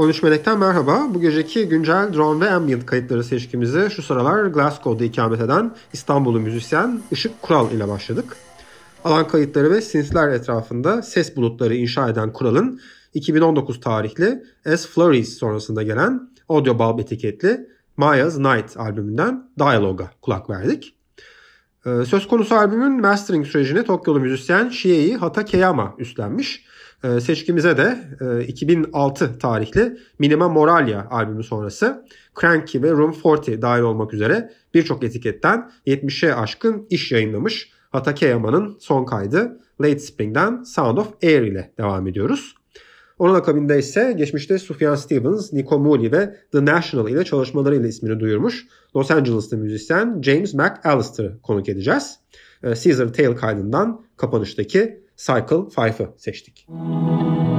13 Melek'ten merhaba. Bu geceki güncel drone ve ambient kayıtları seçkimizi şu sıralar Glasgow'da ikamet eden İstanbul'u müzisyen Işık Kural ile başladık. Alan kayıtları ve synthler etrafında ses bulutları inşa eden Kural'ın 2019 tarihli As Flurries sonrasında gelen Audio Bulb etiketli Maya's Night albümünden Dialogue'a kulak verdik. Ee, söz konusu albümün mastering sürecini Tokyo'lu müzisyen Shiei Hatakeyama üstlenmiş. Ee, seçkimize de 2006 e, tarihli Minima Moralia albümü sonrası Cranky ve Room 40 dahil olmak üzere birçok etiketten 70'e aşkın iş yayınlamış Hatakeyama'nın son kaydı Late Spring'den Sound of Air ile devam ediyoruz. Onun akabinde ise geçmişte Sufjan Stevens, Nico Mooley ve The National ile çalışmalarıyla ismini duyurmuş Los Angeles'lı müzisyen James McAllister'ı konuk edeceğiz. Ee, Caesar Tale kaydından kapanıştaki Cycle 5'ı seçtik. Müzik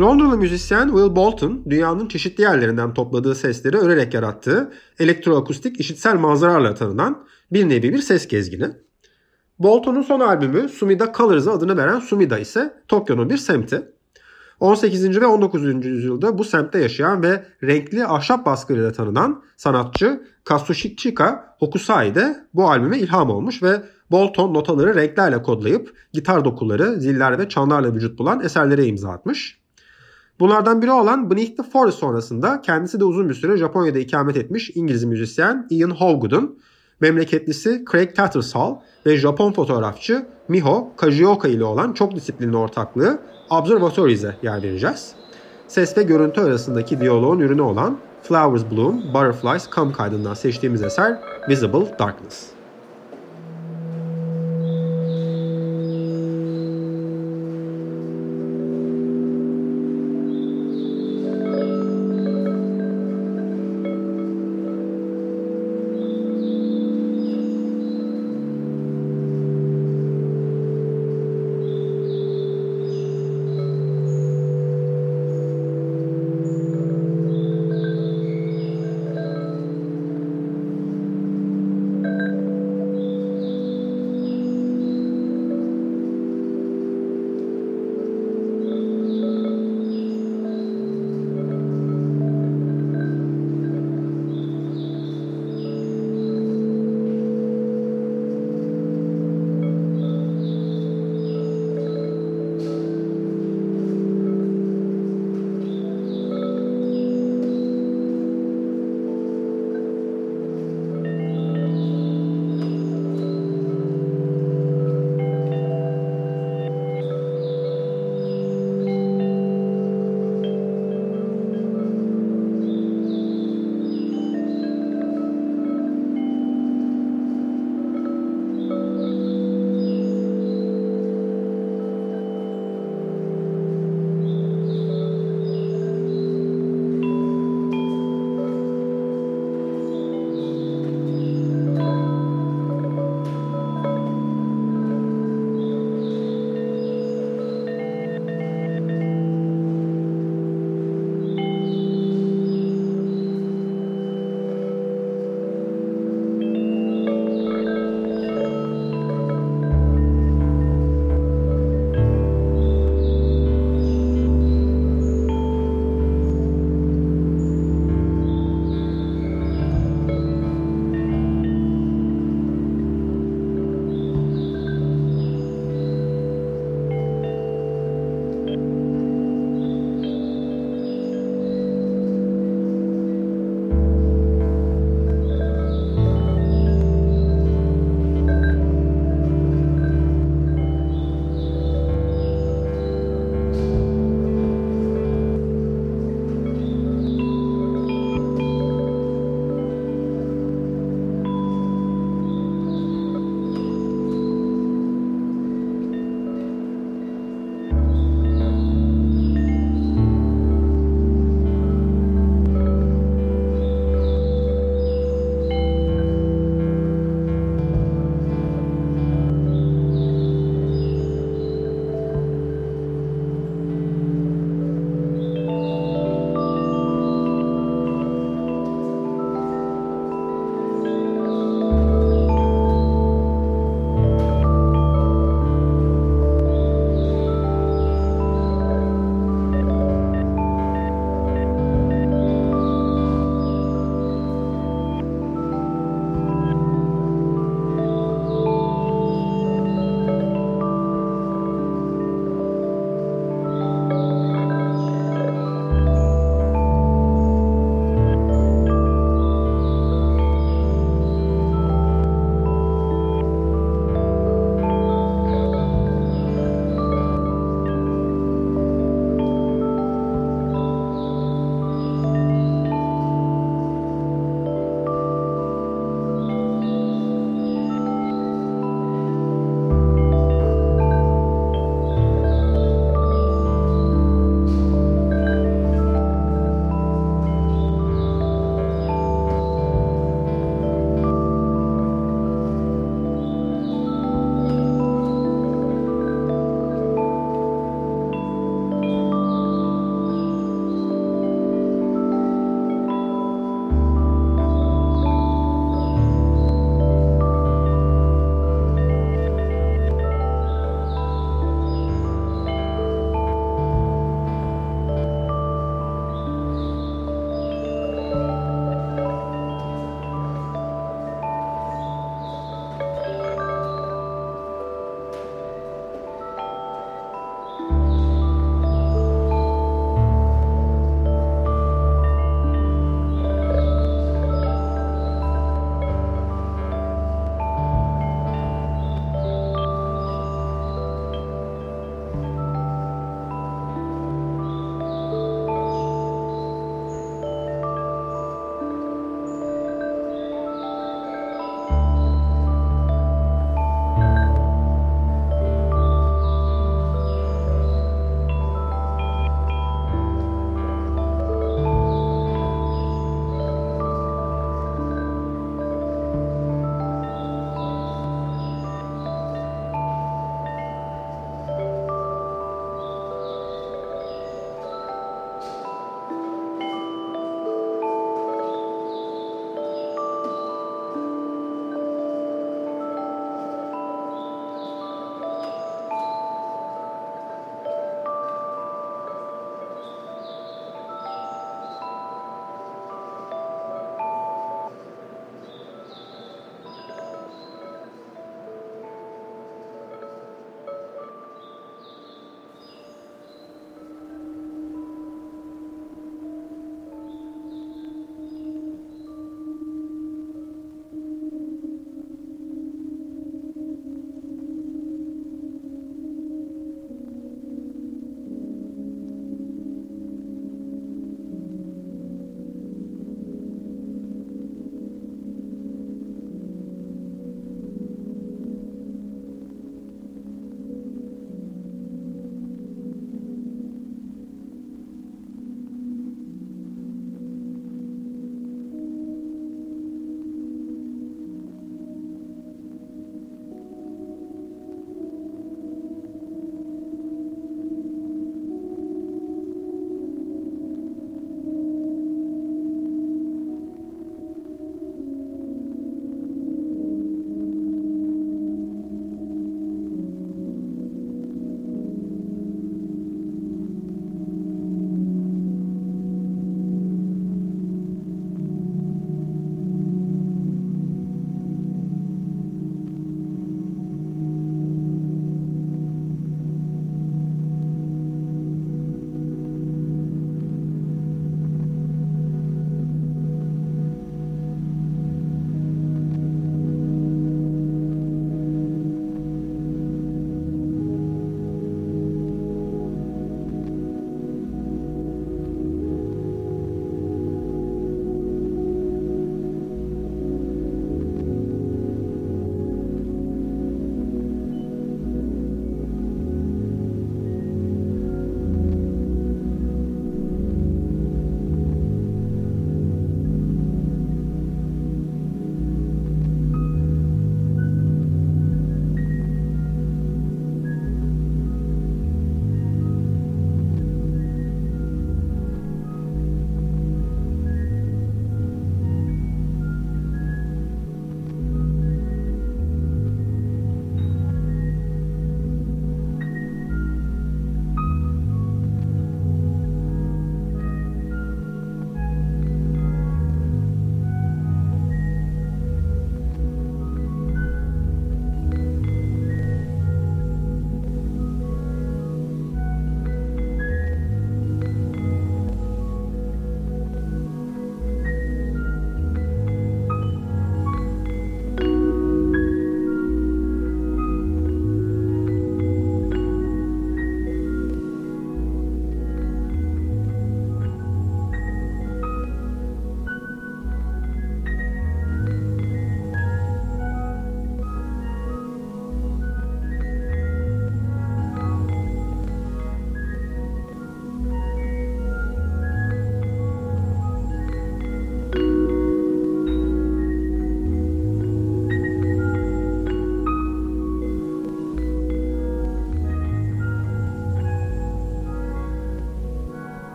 Londralı müzisyen Will Bolton dünyanın çeşitli yerlerinden topladığı sesleri örerek yarattığı elektroakustik işitsel manzaralarla tanınan bir nevi bir ses gezgini. Bolton'un son albümü Sumida Colors adını veren Sumida ise Tokyo'nun bir semti. 18. ve 19. yüzyılda bu semtte yaşayan ve renkli ahşap baskıyla tanınan sanatçı Kazushika Hokusai de bu albüme ilham olmuş ve bol ton notaları renklerle kodlayıp gitar dokuları, ziller ve çanlarla vücut bulan eserlere imza atmış. Bunlardan biri olan Beneath the Forest sonrasında kendisi de uzun bir süre Japonya'da ikamet etmiş İngiliz müzisyen Ian Hallgood'un memleketlisi Craig Tattersall ve Japon fotoğrafçı Miho Kajioka ile olan çok disiplinli ortaklığı Observatories'e yer vereceğiz. Ses ve görüntü arasındaki diyaloğun ürünü olan Flowers Bloom, Butterflies Come kaydından seçtiğimiz eser Visible Darkness.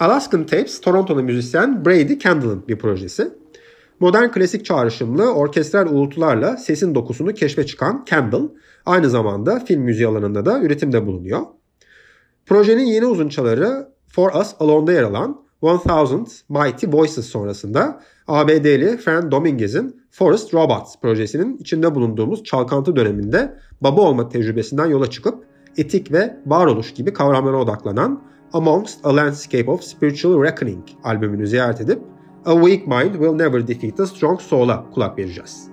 Alaskan Tapes, Toronto'lu müzisyen Brady Kendall'ın bir projesi. Modern klasik çağrışımlı orkestral uğultularla sesin dokusunu keşfe çıkan Kendall, aynı zamanda film müziği alanında da üretimde bulunuyor. Projenin yeni uzunçaları For Us Alone'da yer alan 1000 Mighty Voices sonrasında ABD'li Fran Dominguez'in Forest Robots projesinin içinde bulunduğumuz çalkantı döneminde baba olma tecrübesinden yola çıkıp etik ve varoluş gibi kavramlara odaklanan Amongst a Landscape of Spiritual Reckoning albümünü ziyaret edip A Weak Mind Will Never Defeat a Strong Soul'a kulak vereceğiz.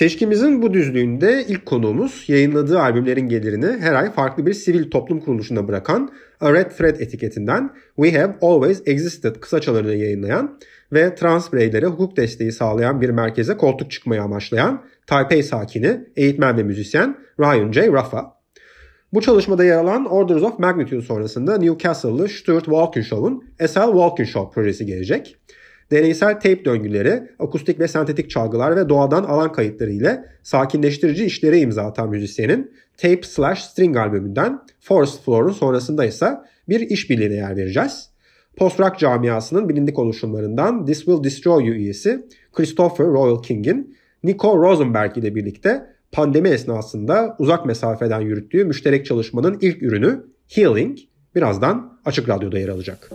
Seçkimizin bu düzlüğünde ilk konuğumuz yayınladığı albümlerin gelirini her ay farklı bir sivil toplum kuruluşuna bırakan A Red Thread etiketinden We Have Always Existed kısaçalarını yayınlayan ve trans bireylere hukuk desteği sağlayan bir merkeze koltuk çıkmayı amaçlayan Taipei sakini, eğitmen ve müzisyen Ryan J. Raffa. Bu çalışmada yer alan Orders of Magnitude sonrasında Newcastle'lı Stuart Walkinshaw'un SL Walkinshaw projesi gelecek. Deneysel tape döngüleri, akustik ve sentetik çalgılar ve doğadan alan kayıtları ile sakinleştirici işlere imza atan müzisyenin Tape Slash String albümünden Forest Floor'un sonrasında ise bir işbirliğine yer vereceğiz. Post-rock camiasının bilindik oluşumlarından This Will Destroy You üyesi Christopher Royal King'in Nico Rosenberg ile birlikte pandemi esnasında uzak mesafeden yürüttüğü müşterek çalışmanın ilk ürünü Healing birazdan Açık Radyo'da yer alacak.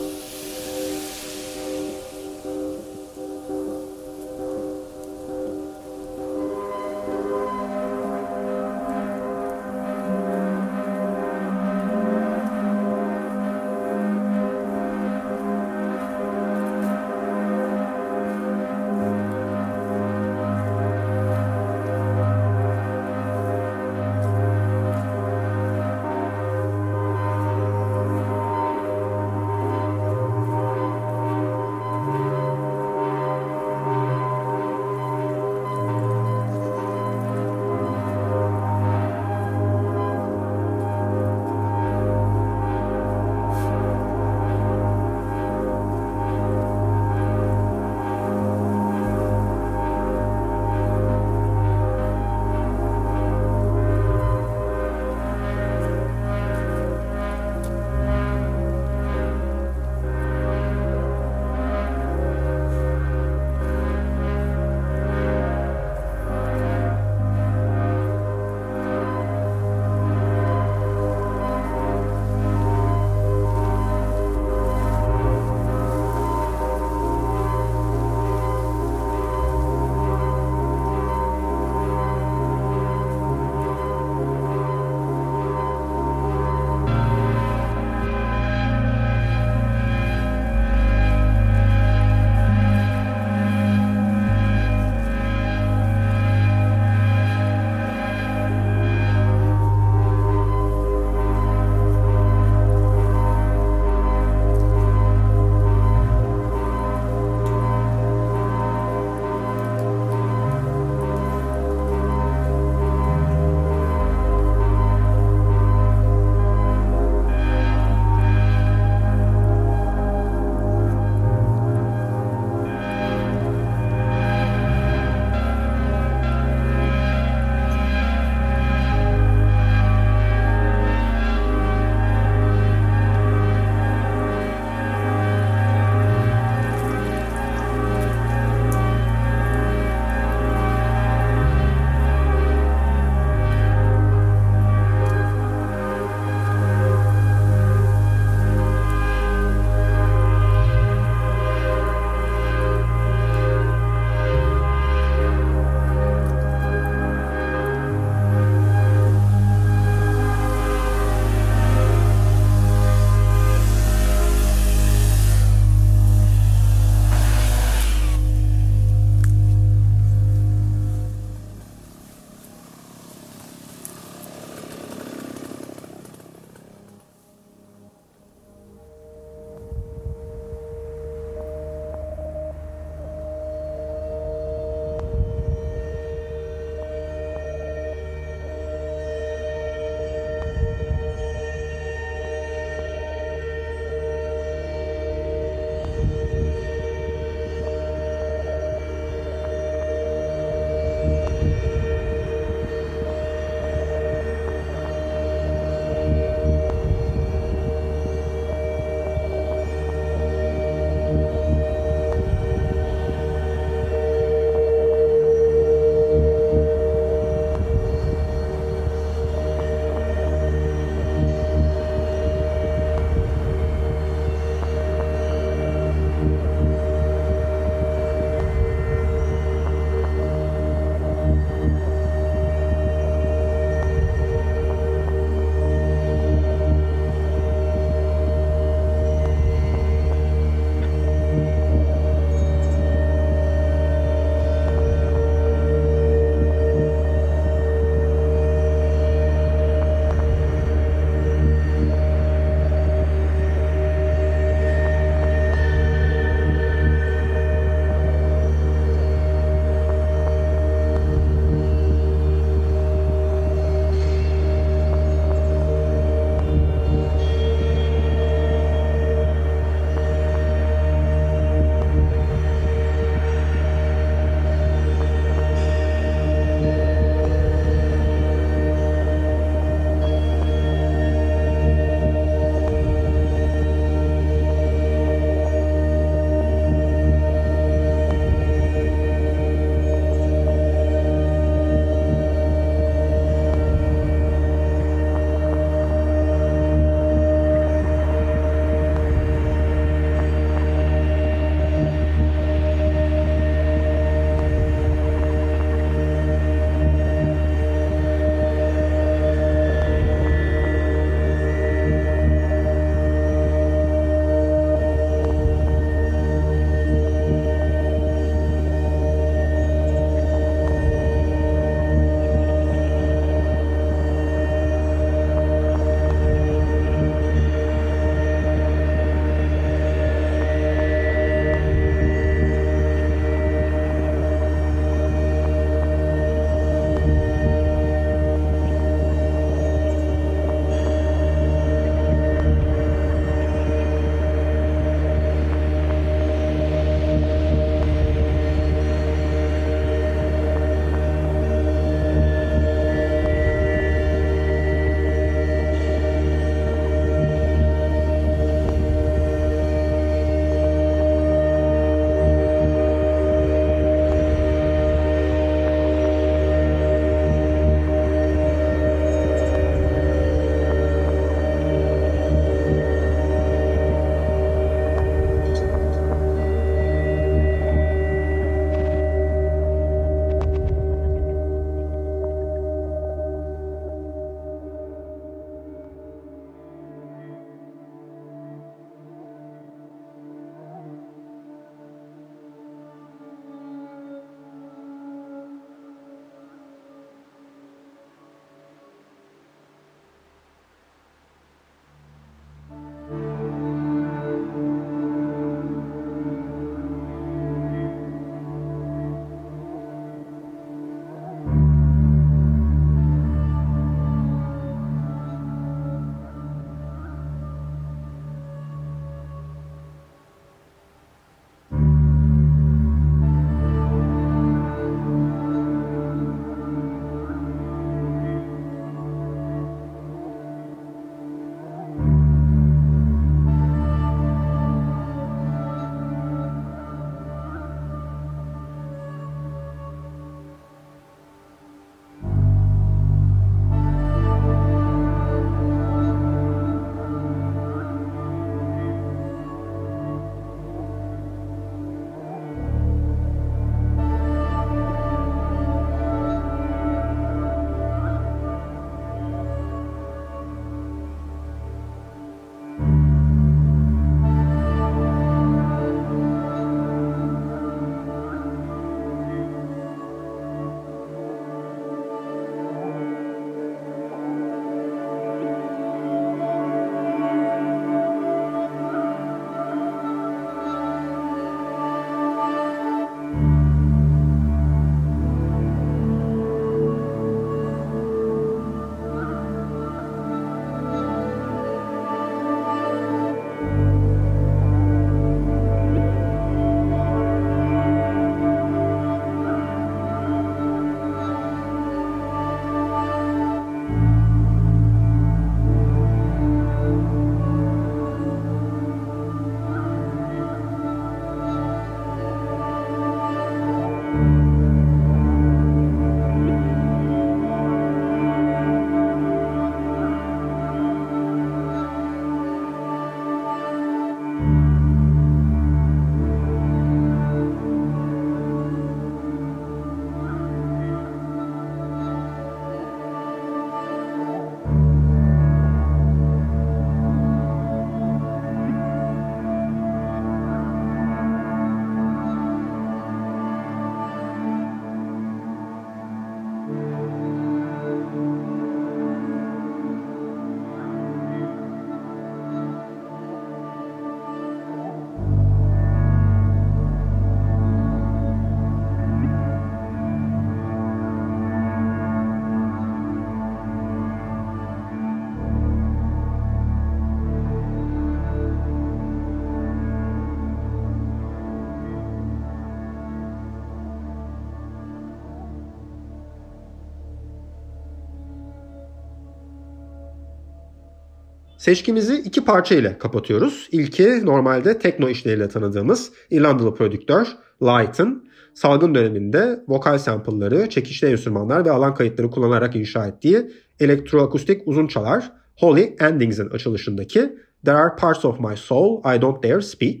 Seçkimizi iki parça ile kapatıyoruz. İlki normalde tekno işleriyle tanıdığımız İrlandalı prodüktör Lighton, salgın döneminde vokal sample'ları, çekişli enstrümanlar ve alan kayıtları kullanarak inşa ettiği elektroakustik uzun çalar Holy Endings'in açılışındaki There are parts of my soul I don't dare speak.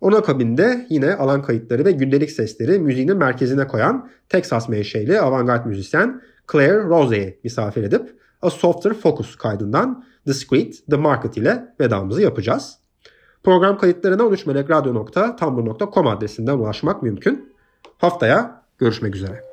Onun akabinde yine alan kayıtları ve gündelik sesleri müziğinin merkezine koyan Texas menşeli avantgard müzisyen Claire Rose'yi misafir edip A Softer Focus kaydından The Squid, The Market ile vedamızı yapacağız. Program kayıtlarına 13melekradyo.tumblr.com adresinden ulaşmak mümkün. Haftaya görüşmek üzere.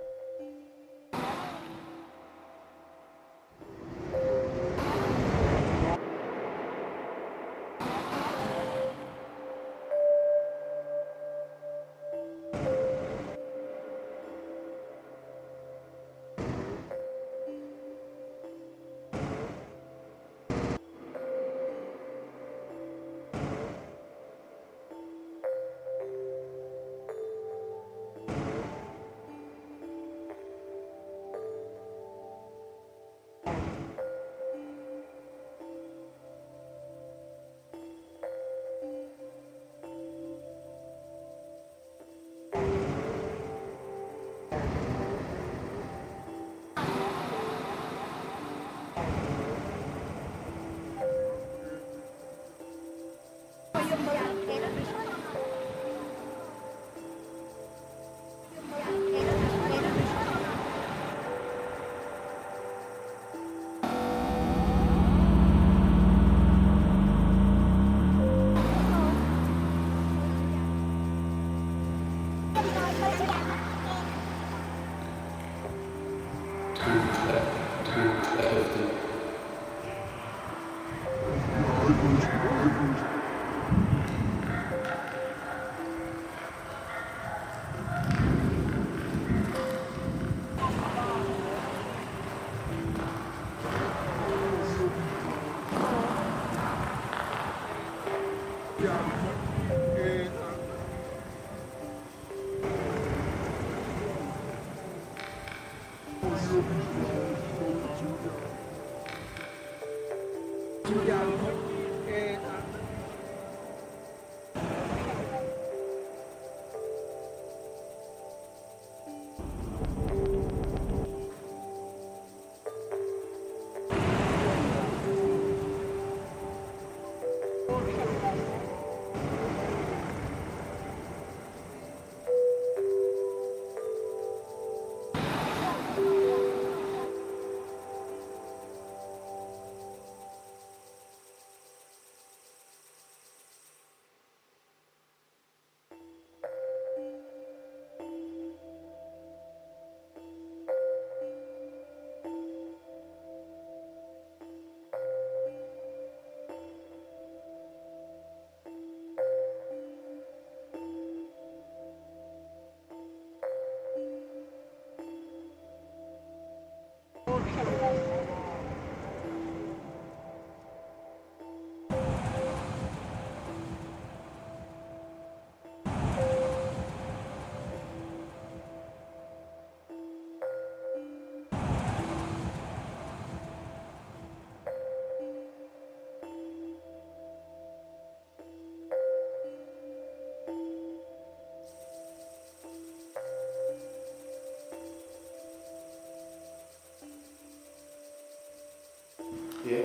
Yeah.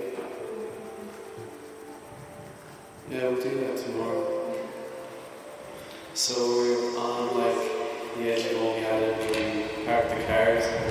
Yeah, we'll do that tomorrow. So we're on like the edge of Canada where we park the cars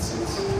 支持。